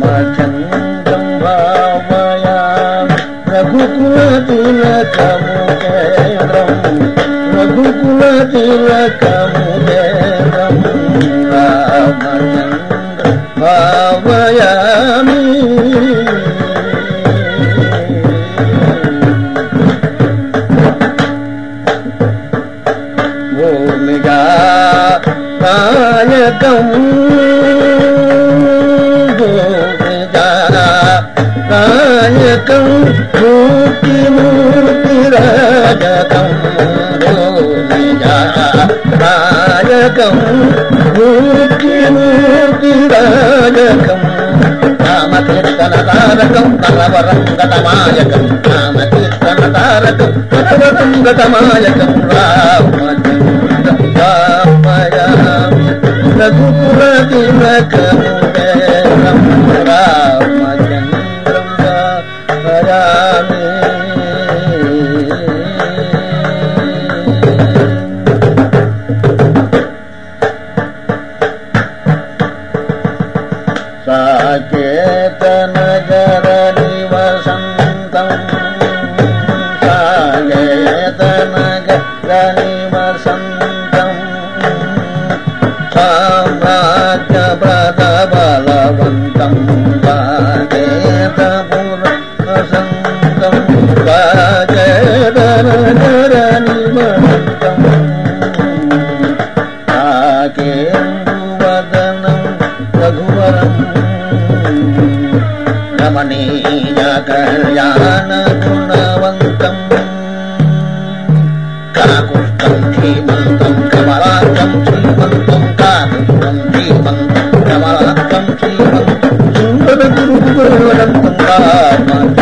मचंदम रुक कुलतम पामया गोलगा पायतम మూర్తి మూర్తి రాజకం భూమిగా మూర్తి మూర్తి రాజకం నామకీర్తన తారకం కరవరం గతమాయకం నామకీర్తన తారకం కరవరం గతమాయకం రామచంద్ర రామయామి రామ తిలకముదేవం రామయామి సాకేతనగర నివసంతం సాకేతనగర నివసంతం సామ్రాజ్య సాకేతనగర రఘువరం రమణీయ కళ్యాణ గుణవంతం కాకుష్టం శ్రీమంతం కమలాంతం శ్రీమంతం కాకుష్టం శ్రీమంతం కమలాంతం శ్రీమంతం సుందర గురుగురువంతం రామచంద్రం